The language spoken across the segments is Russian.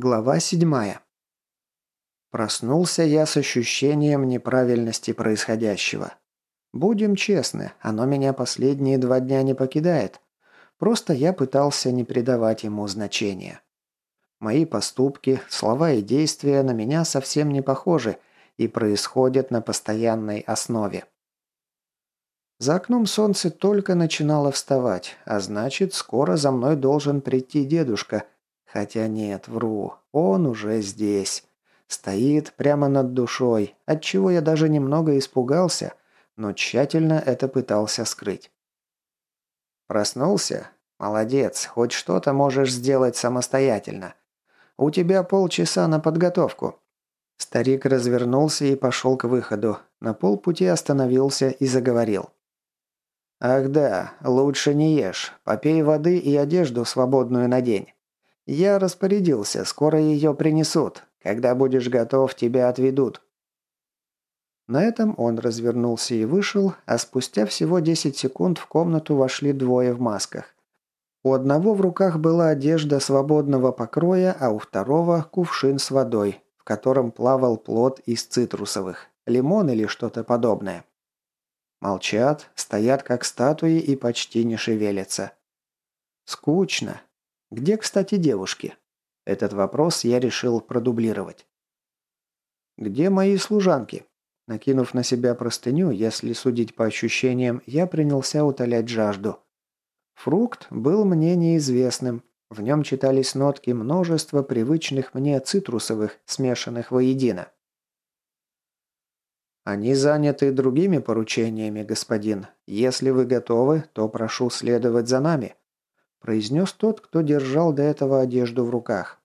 Глава седьмая. Проснулся я с ощущением неправильности происходящего. Будем честны, оно меня последние два дня не покидает. Просто я пытался не придавать ему значения. Мои поступки, слова и действия на меня совсем не похожи и происходят на постоянной основе. За окном солнце только начинало вставать, а значит, скоро за мной должен прийти дедушка – Хотя нет, вру. Он уже здесь. Стоит прямо над душой, отчего я даже немного испугался, но тщательно это пытался скрыть. Проснулся? Молодец, хоть что-то можешь сделать самостоятельно. У тебя полчаса на подготовку. Старик развернулся и пошел к выходу. На полпути остановился и заговорил. «Ах да, лучше не ешь. Попей воды и одежду свободную надень. «Я распорядился, скоро ее принесут. Когда будешь готов, тебя отведут». На этом он развернулся и вышел, а спустя всего 10 секунд в комнату вошли двое в масках. У одного в руках была одежда свободного покроя, а у второго – кувшин с водой, в котором плавал плод из цитрусовых, лимон или что-то подобное. Молчат, стоят как статуи и почти не шевелятся. Скучно, где, кстати, девушки? Этот вопрос я решил продублировать. «Где мои служанки?» Накинув на себя простыню, если судить по ощущениям, я принялся утолять жажду. Фрукт был мне неизвестным. В нем читались нотки множества привычных мне цитрусовых, смешанных воедино. «Они заняты другими поручениями, господин. Если вы готовы, то прошу следовать за нами», произнес тот, кто держал до этого одежду в руках.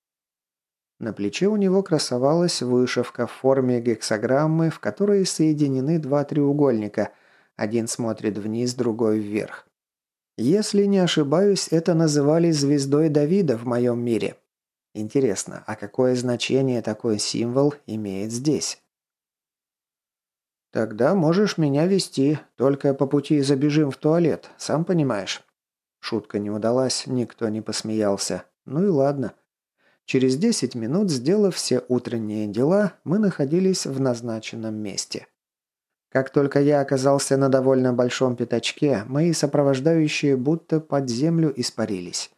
На плече у него красовалась вышивка в форме гексограммы, в которой соединены два треугольника. Один смотрит вниз, другой вверх. Если не ошибаюсь, это называли звездой Давида в моем мире. Интересно, а какое значение такой символ имеет здесь? Тогда можешь меня вести, только по пути забежим в туалет, сам понимаешь. Шутка не удалась, никто не посмеялся. Ну и ладно. Через 10 минут, сделав все утренние дела, мы находились в назначенном месте. Как только я оказался на довольно большом пятачке, мои сопровождающие будто под землю испарились.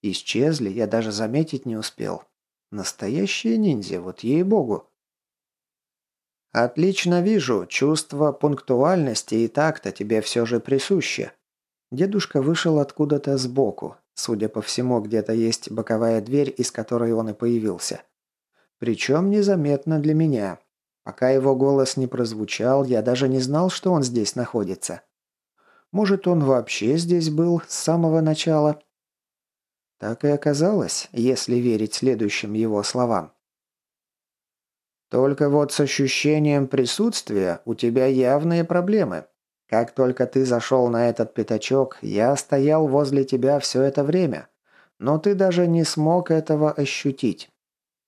Исчезли, я даже заметить не успел. Настоящие ниндзя, вот ей-богу. «Отлично вижу, чувство пунктуальности и такта тебе все же присуще», Дедушка вышел откуда-то сбоку. Судя по всему, где-то есть боковая дверь, из которой он и появился. Причем незаметно для меня. Пока его голос не прозвучал, я даже не знал, что он здесь находится. Может, он вообще здесь был с самого начала? Так и оказалось, если верить следующим его словам. «Только вот с ощущением присутствия у тебя явные проблемы», как только ты зашел на этот пятачок, я стоял возле тебя все это время. Но ты даже не смог этого ощутить.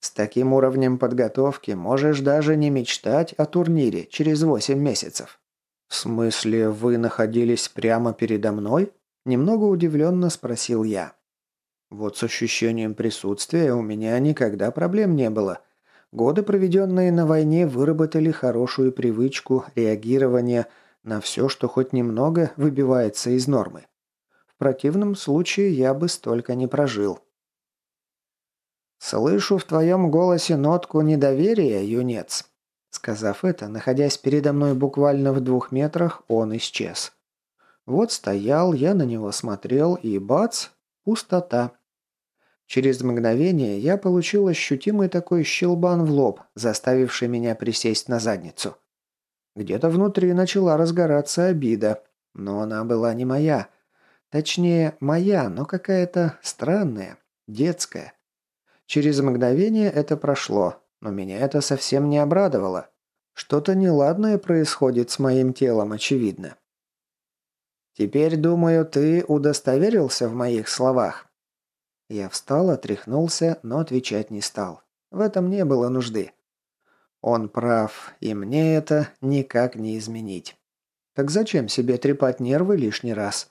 С таким уровнем подготовки можешь даже не мечтать о турнире через восемь месяцев. В смысле, вы находились прямо передо мной? Немного удивленно спросил я. Вот с ощущением присутствия у меня никогда проблем не было. Годы, проведенные на войне, выработали хорошую привычку реагирования – на все, что хоть немного выбивается из нормы. В противном случае я бы столько не прожил. «Слышу в твоем голосе нотку недоверия, юнец». Сказав это, находясь передо мной буквально в двух метрах, он исчез. Вот стоял, я на него смотрел, и бац, пустота. Через мгновение я получил ощутимый такой щелбан в лоб, заставивший меня присесть на задницу. Где-то внутри начала разгораться обида, но она была не моя. Точнее, моя, но какая-то странная, детская. Через мгновение это прошло, но меня это совсем не обрадовало. Что-то неладное происходит с моим телом, очевидно. «Теперь, думаю, ты удостоверился в моих словах?» Я встал, отряхнулся, но отвечать не стал. В этом не было нужды. Он прав, и мне это никак не изменить. Так зачем себе трепать нервы лишний раз?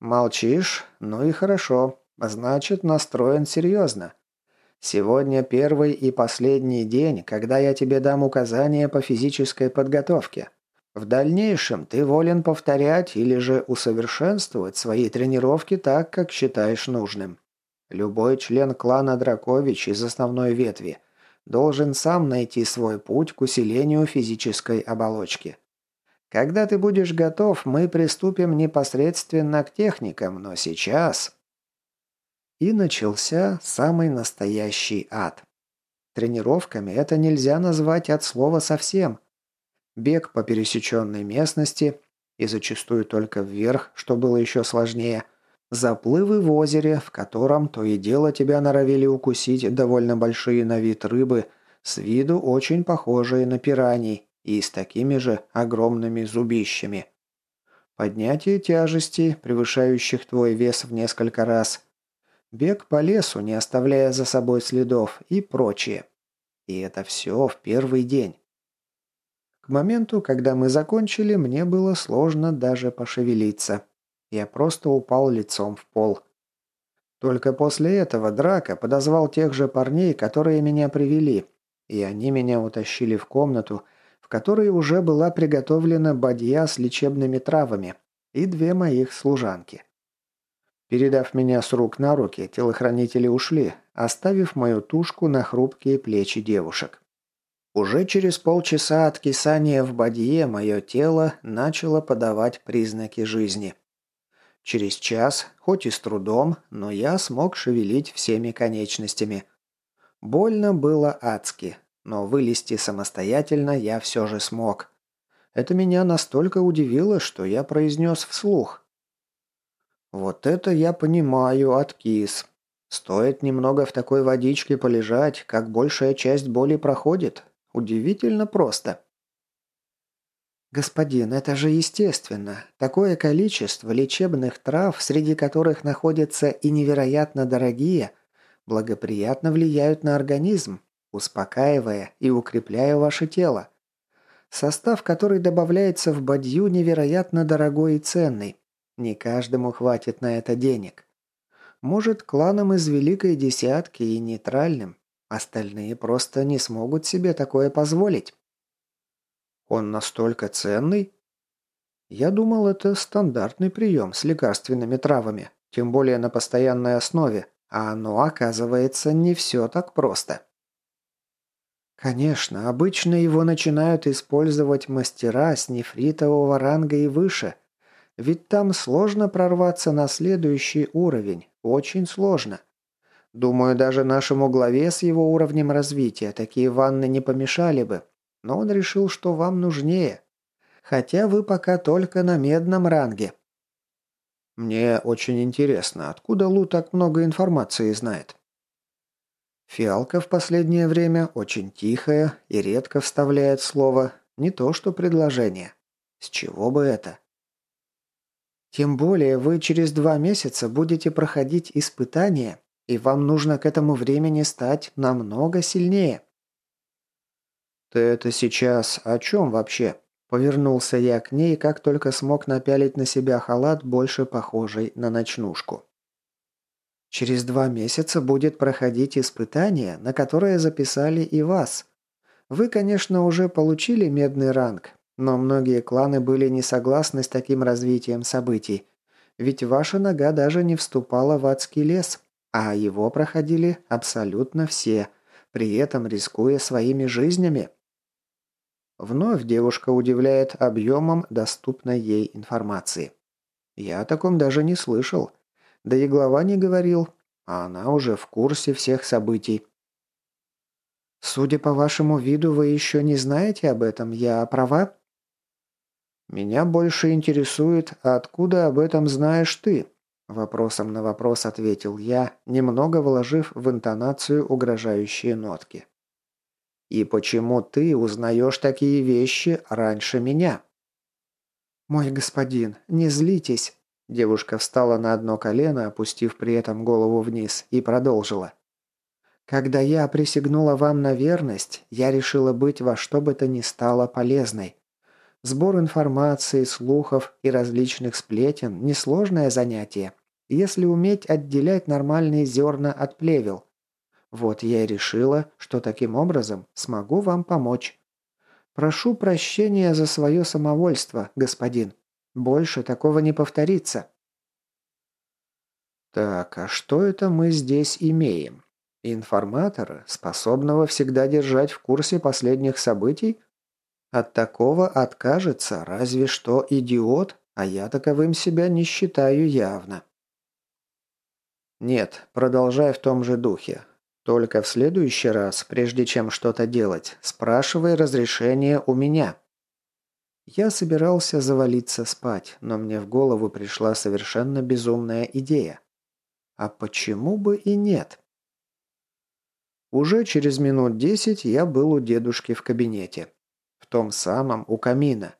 Молчишь? Ну и хорошо. Значит, настроен серьезно. Сегодня первый и последний день, когда я тебе дам указания по физической подготовке. В дальнейшем ты волен повторять или же усовершенствовать свои тренировки так, как считаешь нужным. Любой член клана Дракович из основной ветви должен сам найти свой путь к усилению физической оболочки. Когда ты будешь готов, мы приступим непосредственно к техникам, но сейчас...» И начался самый настоящий ад. Тренировками это нельзя назвать от слова совсем – бег по пересеченной местности и зачастую только вверх, что было еще сложнее, заплывы в озере, в котором то и дело тебя норовили укусить довольно большие на вид рыбы, с виду очень похожие на пираний и с такими же огромными зубищами. Поднятие тяжести, превышающих твой вес в несколько раз. Бег по лесу, не оставляя за собой следов и прочее. И это все в первый день. К моменту, когда мы закончили, мне было сложно даже пошевелиться. Я просто упал лицом в пол. Только после этого Драка подозвал тех же парней, которые меня привели, и они меня утащили в комнату, в которой уже была приготовлена бадья с лечебными травами и две моих служанки. Передав меня с рук на руки, телохранители ушли, оставив мою тушку на хрупкие плечи девушек. Уже через полчаса от кисания в бадье мое тело начало подавать признаки жизни. Через час, хоть и с трудом, но я смог шевелить всеми конечностями. Больно было адски, но вылезти самостоятельно я все же смог. Это меня настолько удивило, что я произнес вслух. «Вот это я понимаю, откис. Стоит немного в такой водичке полежать, как большая часть боли проходит, Удивительно просто. «Господин, это же естественно. Такое количество лечебных трав, среди которых находятся и невероятно дорогие, благоприятно влияют на организм, успокаивая и укрепляя ваше тело. Состав, который добавляется в бадью, невероятно дорогой и ценный. Не каждому хватит на это денег. Может, кланам из Великой Десятки и нейтральным, Остальные просто не смогут себе такое позволить. Он настолько ценный? Я думал, это стандартный прием с лекарственными травами, тем более на постоянной основе, а оно, оказывается, не все так просто. Конечно, обычно его начинают использовать мастера с нефритового ранга и выше, ведь там сложно прорваться на следующий уровень, очень сложно. Думаю, даже нашему главе с его уровнем развития такие ванны не помешали бы. Но он решил, что вам нужнее. Хотя вы пока только на медном ранге. Мне очень интересно, откуда Лу так много информации знает? Фиалка в последнее время очень тихая и редко вставляет слово, не то что предложение. С чего бы это? Тем более вы через два месяца будете проходить испытания и вам нужно к этому времени стать намного сильнее». «Ты это сейчас о чем вообще?» Повернулся я к ней, как только смог напялить на себя халат, больше похожий на ночнушку. «Через два месяца будет проходить испытание, на которое записали и вас. Вы, конечно, уже получили медный ранг, но многие кланы были не согласны с таким развитием событий, ведь ваша нога даже не вступала в адский лес, а его проходили абсолютно все, при этом рискуя своими жизнями. Вновь девушка удивляет объемом доступной ей информации. Я о таком даже не слышал. Да и глава не говорил, а она уже в курсе всех событий. «Судя по вашему виду, вы еще не знаете об этом, я права?» «Меня больше интересует, откуда об этом знаешь ты?» Вопросом на вопрос ответил я, немного вложив в интонацию угрожающие нотки. «И почему ты узнаешь такие вещи раньше меня?» «Мой господин, не злитесь!» Девушка встала на одно колено, опустив при этом голову вниз, и продолжила. «Когда я присягнула вам на верность, я решила быть во что бы то ни стало полезной. Сбор информации, слухов и различных сплетен – несложное занятие, если уметь отделять нормальные зерна от плевел. Вот я и решила, что таким образом смогу вам помочь. Прошу прощения за свое самовольство, господин. Больше такого не повторится. Так, а что это мы здесь имеем? Информатора, способного всегда держать в курсе последних событий? От такого откажется разве что идиот, а я таковым себя не считаю явно. Нет, продолжай в том же духе. Только в следующий раз, прежде чем что-то делать, спрашивай разрешение у меня. Я собирался завалиться спать, но мне в голову пришла совершенно безумная идея. А почему бы и нет? Уже через минут десять я был у дедушки в кабинете. В том самом, у камина.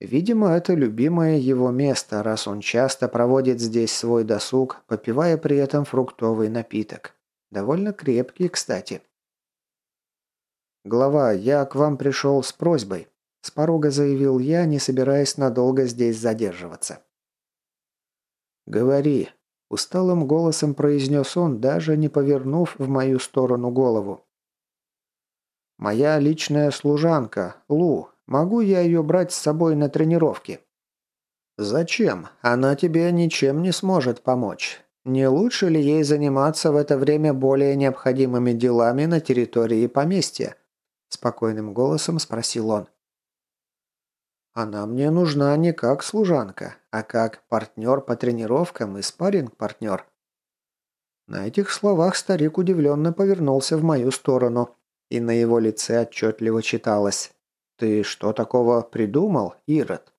Видимо, это любимое его место, раз он часто проводит здесь свой досуг, попивая при этом фруктовый напиток. Довольно крепкий, кстати. «Глава, я к вам пришел с просьбой», – с порога заявил я, не собираясь надолго здесь задерживаться. «Говори», – усталым голосом произнес он, даже не повернув в мою сторону голову. «Моя личная служанка, Лу, могу я ее брать с собой на тренировки?» «Зачем? Она тебе ничем не сможет помочь. Не лучше ли ей заниматься в это время более необходимыми делами на территории поместья? Спокойным голосом спросил он. Она мне нужна не как служанка, а как партнер по тренировкам и спарринг-партнер. На этих словах старик удивленно повернулся в мою сторону, и на его лице отчетливо читалось «Ты что такого придумал, Ирод?»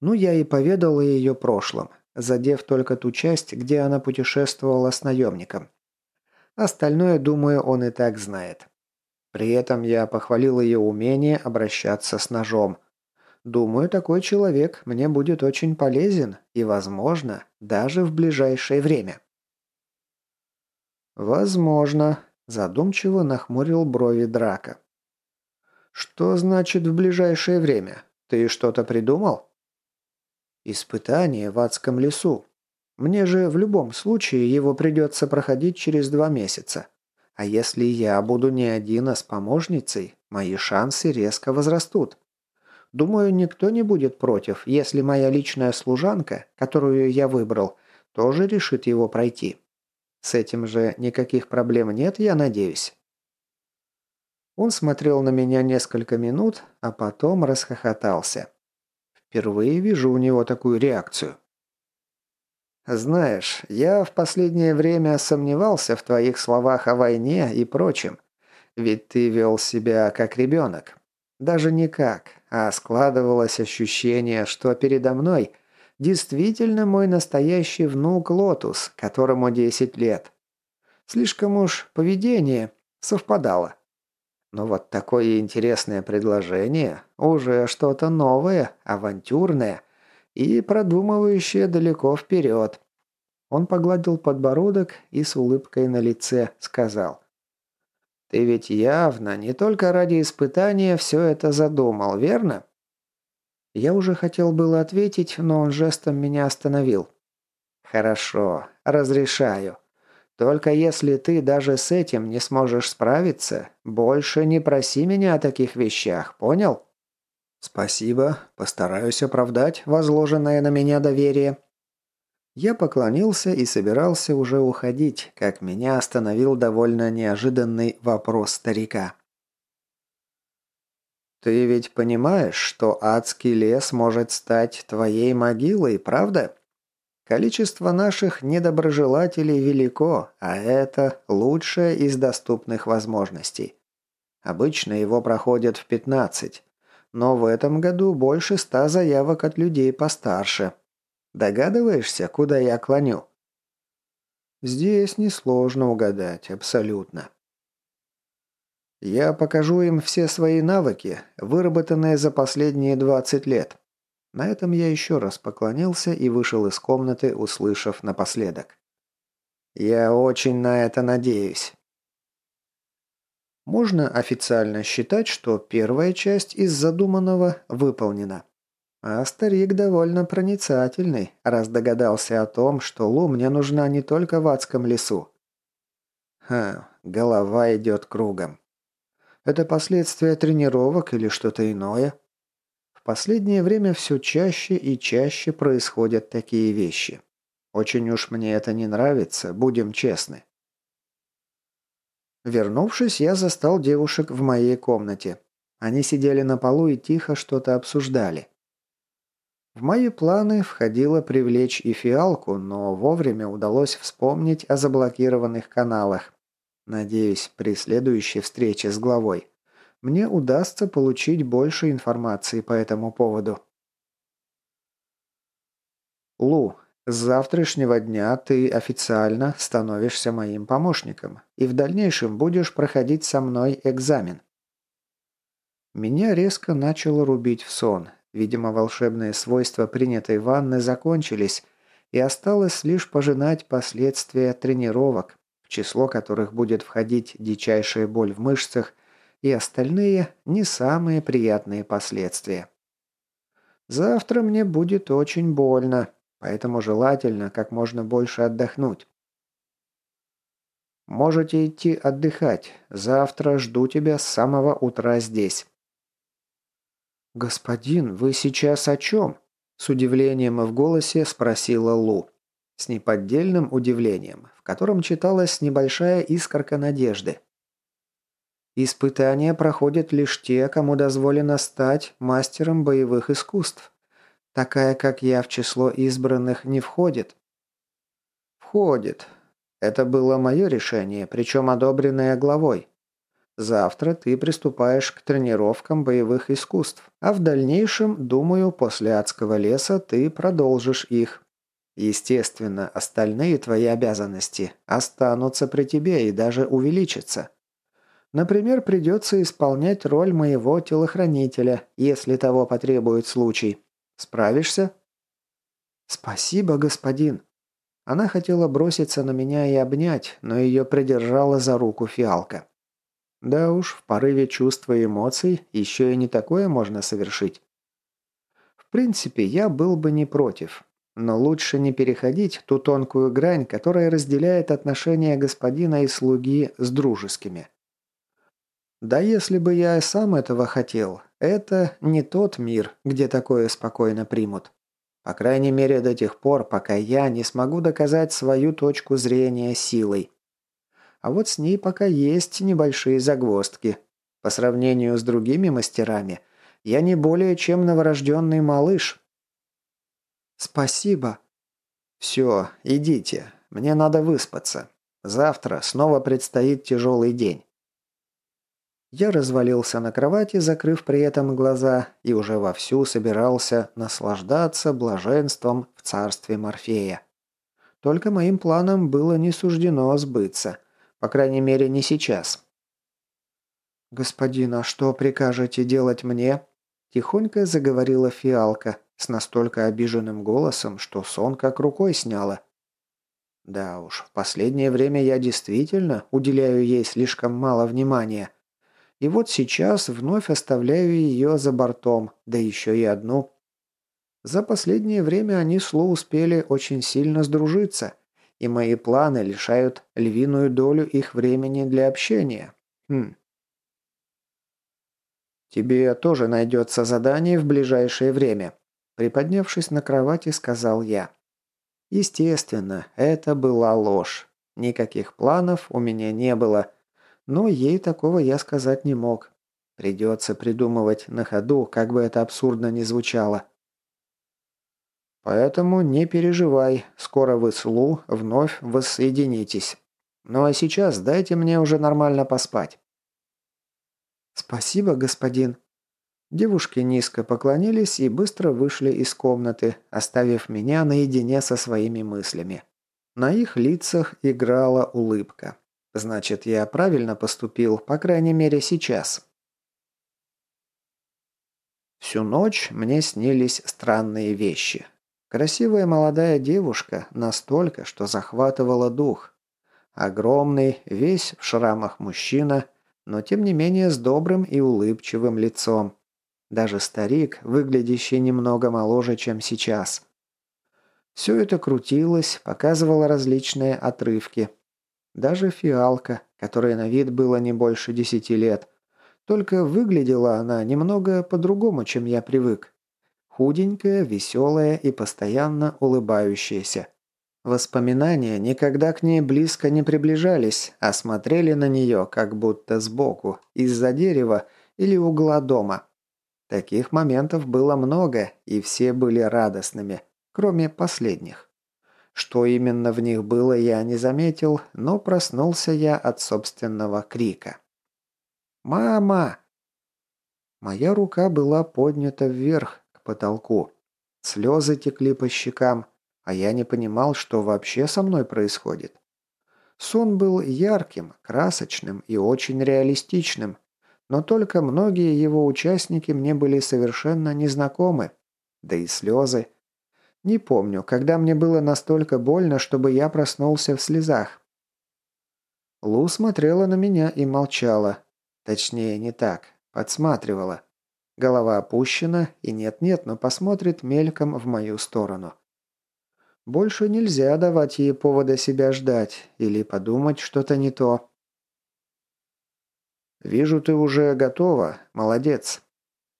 Ну, я и поведал о ее прошлом, задев только ту часть, где она путешествовала с наемником. Остальное, думаю, он и так знает. При этом я похвалил ее умение обращаться с ножом. Думаю, такой человек мне будет очень полезен и, возможно, даже в ближайшее время. «Возможно», – задумчиво нахмурил брови Драка. «Что значит в ближайшее время? Ты что-то придумал?» Испытание в адском лесу. Мне же в любом случае его придется проходить через два месяца. А если я буду не один, а с помощницей, мои шансы резко возрастут. Думаю, никто не будет против, если моя личная служанка, которую я выбрал, тоже решит его пройти. С этим же никаких проблем нет, я надеюсь. Он смотрел на меня несколько минут, а потом расхохотался. Впервые вижу у него такую реакцию. «Знаешь, я в последнее время сомневался в твоих словах о войне и прочем. Ведь ты вел себя как ребенок. Даже не как, а складывалось ощущение, что передо мной действительно мой настоящий внук Лотус, которому 10 лет. Слишком уж поведение совпадало. Но вот такое интересное предложение уже что-то новое, авантюрное и продумывающее далеко вперед. Он погладил подбородок и с улыбкой на лице сказал. «Ты ведь явно не только ради испытания все это задумал, верно?» Я уже хотел было ответить, но он жестом меня остановил. «Хорошо, разрешаю. Только если ты даже с этим не сможешь справиться, больше не проси меня о таких вещах, понял?» «Спасибо. Постараюсь оправдать возложенное на меня доверие». Я поклонился и собирался уже уходить, как меня остановил довольно неожиданный вопрос старика. «Ты ведь понимаешь, что адский лес может стать твоей могилой, правда?» Количество наших недоброжелателей велико, а это лучшее из доступных возможностей. Обычно его проходят в 15, но в этом году больше ста заявок от людей постарше. Догадываешься, куда я клоню? Здесь несложно угадать, абсолютно. Я покажу им все свои навыки, выработанные за последние 20 лет. На этом я еще раз поклонился и вышел из комнаты, услышав напоследок. «Я очень на это надеюсь». Можно официально считать, что первая часть из задуманного выполнена. А старик довольно проницательный, раз догадался о том, что Лу мне нужна не только в адском лесу. Ха, Голова идет кругом. Это последствия тренировок или что-то иное? Последнее время все чаще и чаще происходят такие вещи. Очень уж мне это не нравится, будем честны. Вернувшись, я застал девушек в моей комнате. Они сидели на полу и тихо что-то обсуждали. В мои планы входило привлечь и фиалку, но вовремя удалось вспомнить о заблокированных каналах. Надеюсь, при следующей встрече с главой мне удастся получить больше информации по этому поводу. Лу, с завтрашнего дня ты официально становишься моим помощником и в дальнейшем будешь проходить со мной экзамен. Меня резко начало рубить в сон. Видимо, волшебные свойства принятой ванны закончились, и осталось лишь пожинать последствия тренировок, в число которых будет входить дичайшая боль в мышцах и остальные не самые приятные последствия. Завтра мне будет очень больно, поэтому желательно как можно больше отдохнуть. Можете идти отдыхать. Завтра жду тебя с самого утра здесь. «Господин, вы сейчас о чем?» С удивлением в голосе спросила Лу. С неподдельным удивлением, в котором читалась небольшая искорка надежды. Испытания проходят лишь те, кому дозволено стать мастером боевых искусств. Такая, как я, в число избранных не входит. Входит. Это было мое решение, причем одобренное главой. Завтра ты приступаешь к тренировкам боевых искусств, а в дальнейшем, думаю, после адского леса ты продолжишь их. Естественно, остальные твои обязанности останутся при тебе и даже увеличатся. Например, придется исполнять роль моего телохранителя, если того потребует случай. Справишься?» «Спасибо, господин». Она хотела броситься на меня и обнять, но ее придержала за руку фиалка. Да уж, в порыве чувств и эмоций еще и не такое можно совершить. В принципе, я был бы не против, но лучше не переходить ту тонкую грань, которая разделяет отношения господина и слуги с дружескими. Да если бы я сам этого хотел, это не тот мир, где такое спокойно примут. По крайней мере до тех пор, пока я не смогу доказать свою точку зрения силой. А вот с ней пока есть небольшие загвоздки. По сравнению с другими мастерами, я не более чем новорожденный малыш. «Спасибо». «Все, идите. Мне надо выспаться. Завтра снова предстоит тяжелый день. Я развалился на кровати, закрыв при этом глаза, и уже вовсю собирался наслаждаться блаженством в царстве Морфея. Только моим планам было не суждено сбыться. По крайней мере, не сейчас. «Господин, а что прикажете делать мне?» Тихонько заговорила фиалка с настолько обиженным голосом, что сон как рукой сняла. Да уж, в последнее время я действительно уделяю ей слишком мало внимания. И вот сейчас вновь оставляю ее за бортом, да еще и одну. За последнее время они с Лу успели очень сильно сдружиться, и мои планы лишают львиную долю их времени для общения. Хм. «Тебе тоже найдется задание в ближайшее время», приподнявшись на кровати, сказал я. Естественно, это была ложь. Никаких планов у меня не было, но ей такого я сказать не мог. Придется придумывать на ходу, как бы это абсурдно ни звучало. Поэтому не переживай, скоро вы с Лу вновь воссоединитесь. Ну а сейчас дайте мне уже нормально поспать. Спасибо, господин. Девушки низко поклонились и быстро вышли из комнаты, оставив меня наедине со своими мыслями. На их лицах играла улыбка. Значит, я правильно поступил, по крайней мере, сейчас. Всю ночь мне снились странные вещи. Красивая молодая девушка настолько, что захватывала дух. Огромный, весь в шрамах мужчина, но тем не менее с добрым и улыбчивым лицом. Даже старик, выглядящий немного моложе, чем сейчас. Все это крутилось, показывало различные отрывки, Даже фиалка, которой на вид было не больше десяти лет. Только выглядела она немного по-другому, чем я привык. Худенькая, веселая и постоянно улыбающаяся. Воспоминания никогда к ней близко не приближались, а смотрели на нее как будто сбоку, из-за дерева или угла дома. Таких моментов было много, и все были радостными, кроме последних. Что именно в них было, я не заметил, но проснулся я от собственного крика. «Мама!» Моя рука была поднята вверх, к потолку. Слезы текли по щекам, а я не понимал, что вообще со мной происходит. Сон был ярким, красочным и очень реалистичным, но только многие его участники мне были совершенно незнакомы. Да и слезы. Не помню, когда мне было настолько больно, чтобы я проснулся в слезах. Лу смотрела на меня и молчала. Точнее, не так. Подсматривала. Голова опущена, и нет-нет, но посмотрит мельком в мою сторону. Больше нельзя давать ей повода себя ждать или подумать что-то не то. «Вижу, ты уже готова. Молодец».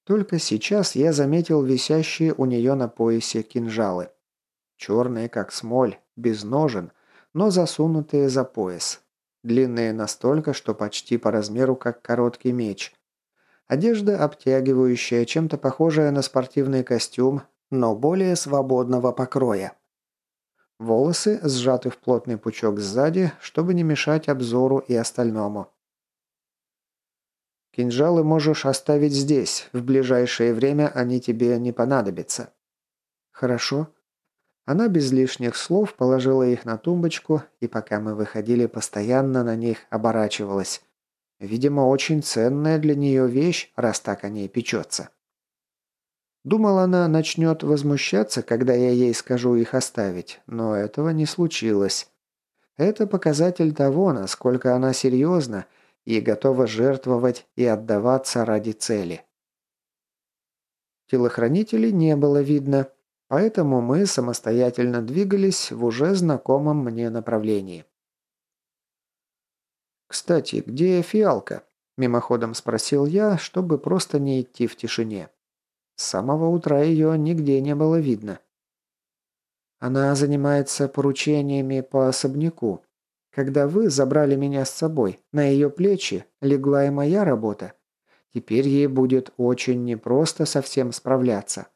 Только сейчас я заметил висящие у нее на поясе кинжалы. Черные, как смоль, без ножен, но засунутые за пояс. Длинные настолько, что почти по размеру, как короткий меч. Одежда обтягивающая, чем-то похожая на спортивный костюм, но более свободного покроя. Волосы сжаты в плотный пучок сзади, чтобы не мешать обзору и остальному. Кинжалы можешь оставить здесь. В ближайшее время они тебе не понадобятся. Хорошо. Она без лишних слов положила их на тумбочку, и пока мы выходили, постоянно на них оборачивалась. Видимо, очень ценная для нее вещь, раз так о ней печется. Думал, она начнет возмущаться, когда я ей скажу их оставить, но этого не случилось. Это показатель того, насколько она серьезна и готова жертвовать и отдаваться ради цели. Телохранителей не было видно, поэтому мы самостоятельно двигались в уже знакомом мне направлении. «Кстати, где фиалка?» – мимоходом спросил я, чтобы просто не идти в тишине. С самого утра ее нигде не было видно. Она занимается поручениями по особняку. Когда вы забрали меня с собой, на ее плечи легла и моя работа. Теперь ей будет очень непросто совсем справляться.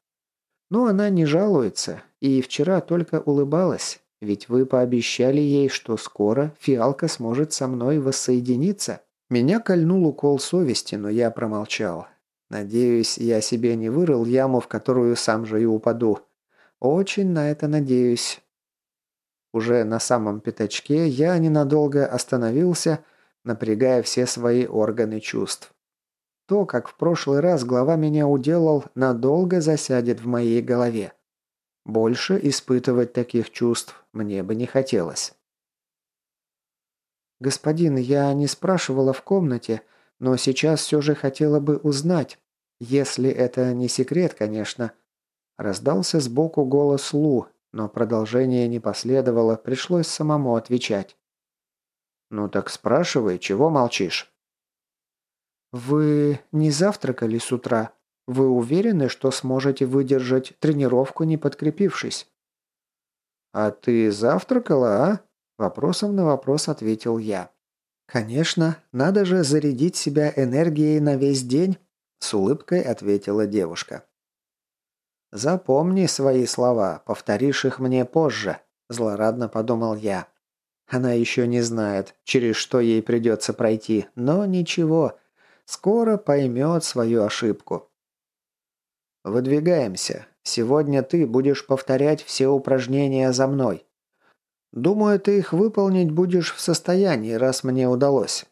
Но она не жалуется, и вчера только улыбалась, ведь вы пообещали ей, что скоро фиалка сможет со мной воссоединиться. Меня кольнул укол совести, но я промолчал. Надеюсь, я себе не вырыл яму, в которую сам же и упаду. Очень на это надеюсь. Уже на самом пятачке я ненадолго остановился, напрягая все свои органы чувств. То, как в прошлый раз глава меня уделал, надолго засядет в моей голове. Больше испытывать таких чувств мне бы не хотелось. «Господин, я не спрашивала в комнате, но сейчас все же хотела бы узнать, если это не секрет, конечно. Раздался сбоку голос Лу, но продолжение не последовало, пришлось самому отвечать. «Ну так спрашивай, чего молчишь?» «Вы не завтракали с утра? Вы уверены, что сможете выдержать тренировку, не подкрепившись?» «А ты завтракала, а?» Вопросом на вопрос ответил я. «Конечно, надо же зарядить себя энергией на весь день», – с улыбкой ответила девушка. «Запомни свои слова, повторишь их мне позже», – злорадно подумал я. Она еще не знает, через что ей придется пройти, но ничего, скоро поймет свою ошибку. «Выдвигаемся. Сегодня ты будешь повторять все упражнения за мной. Думаю, ты их выполнить будешь в состоянии, раз мне удалось».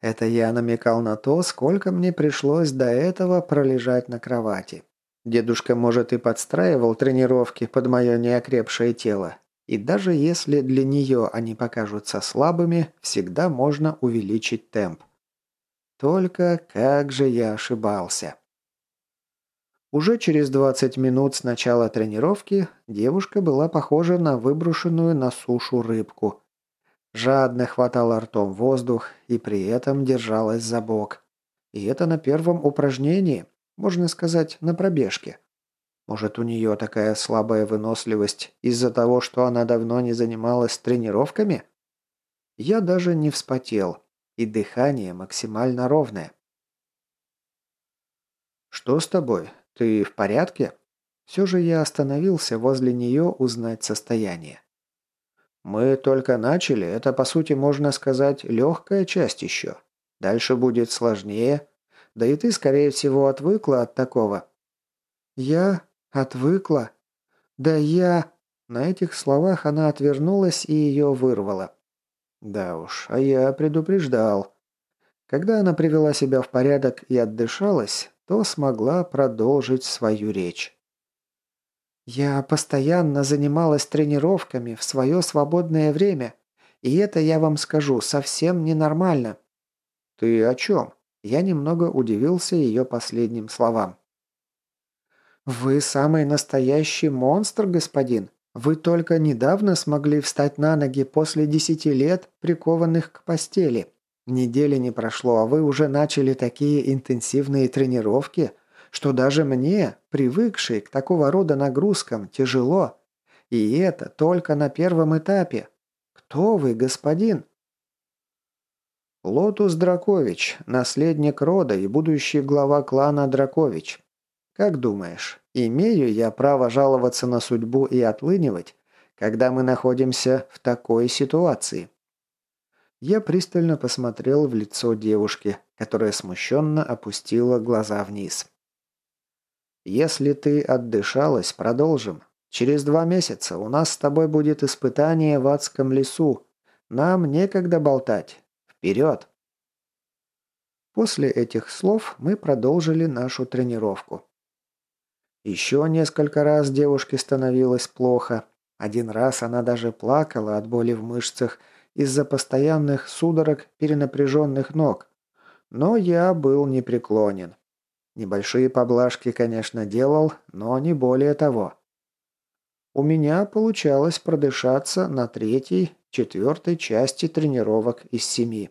Это я намекал на то, сколько мне пришлось до этого пролежать на кровати. Дедушка, может, и подстраивал тренировки под мое неокрепшее тело. И даже если для нее они покажутся слабыми, всегда можно увеличить темп. Только как же я ошибался. Уже через 20 минут с начала тренировки девушка была похожа на выброшенную на сушу рыбку. Жадно хватала ртом воздух и при этом держалась за бок. И это на первом упражнении, можно сказать, на пробежке. Может, у нее такая слабая выносливость из-за того, что она давно не занималась тренировками? Я даже не вспотел, и дыхание максимально ровное. «Что с тобой? Ты в порядке?» Все же я остановился возле нее узнать состояние. «Мы только начали, это, по сути, можно сказать, легкая часть еще. Дальше будет сложнее. Да и ты, скорее всего, отвыкла от такого». «Я отвыкла? Да я...» На этих словах она отвернулась и ее вырвала. Да уж, а я предупреждал. Когда она привела себя в порядок и отдышалась, то смогла продолжить свою речь. «Я постоянно занималась тренировками в свое свободное время, и это, я вам скажу, совсем ненормально». «Ты о чем?» Я немного удивился ее последним словам. «Вы самый настоящий монстр, господин. Вы только недавно смогли встать на ноги после десяти лет, прикованных к постели. Недели не прошло, а вы уже начали такие интенсивные тренировки, что даже мне, привыкшей к такого рода нагрузкам, тяжело. И это только на первом этапе. Кто вы, господин?» Лотус Дракович, наследник рода и будущий глава клана Дракович. Как думаешь, имею я право жаловаться на судьбу и отлынивать, когда мы находимся в такой ситуации? Я пристально посмотрел в лицо девушки, которая смущенно опустила глаза вниз. «Если ты отдышалась, продолжим. Через два месяца у нас с тобой будет испытание в адском лесу. Нам некогда болтать. Вперед!» После этих слов мы продолжили нашу тренировку. Еще несколько раз девушке становилось плохо. Один раз она даже плакала от боли в мышцах из-за постоянных судорог перенапряженных ног. Но я был непреклонен. Небольшие поблажки, конечно, делал, но не более того. У меня получалось продышаться на третьей, четвертой части тренировок из семи.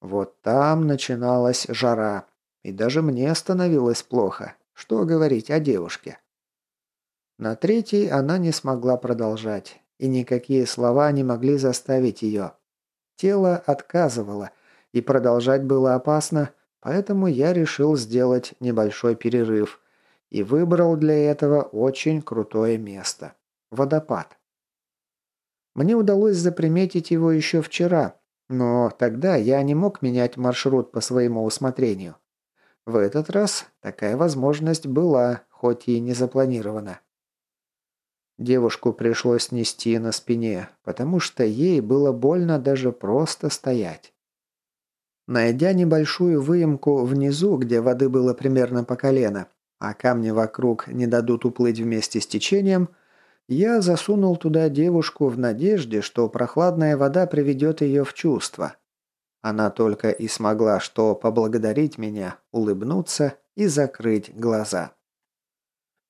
Вот там начиналась жара, и даже мне становилось плохо. Что говорить о девушке? На третьей она не смогла продолжать, и никакие слова не могли заставить ее. Тело отказывало, и продолжать было опасно, поэтому я решил сделать небольшой перерыв и выбрал для этого очень крутое место – водопад. Мне удалось заприметить его еще вчера, но тогда я не мог менять маршрут по своему усмотрению. В этот раз такая возможность была, хоть и не запланирована. Девушку пришлось нести на спине, потому что ей было больно даже просто стоять. Найдя небольшую выемку внизу, где воды было примерно по колено, а камни вокруг не дадут уплыть вместе с течением, я засунул туда девушку в надежде, что прохладная вода приведет ее в чувство. Она только и смогла что поблагодарить меня, улыбнуться и закрыть глаза.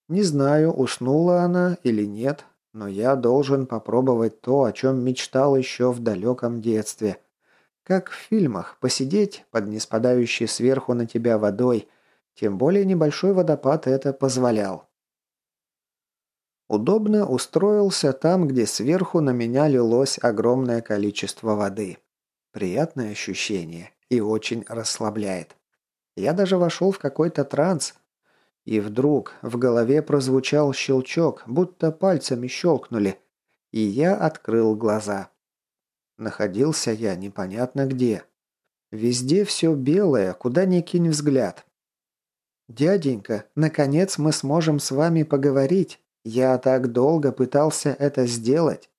Не знаю, уснула она или нет, но я должен попробовать то, о чем мечтал еще в далеком детстве. Как в фильмах, посидеть под неспадающей сверху на тебя водой, тем более небольшой водопад это позволял. Удобно устроился там, где сверху на меня лилось огромное количество воды. Приятное ощущение и очень расслабляет. Я даже вошел в какой-то транс. И вдруг в голове прозвучал щелчок, будто пальцами щелкнули, и я открыл глаза. Находился я непонятно где. Везде все белое, куда ни кинь взгляд. «Дяденька, наконец мы сможем с вами поговорить. Я так долго пытался это сделать».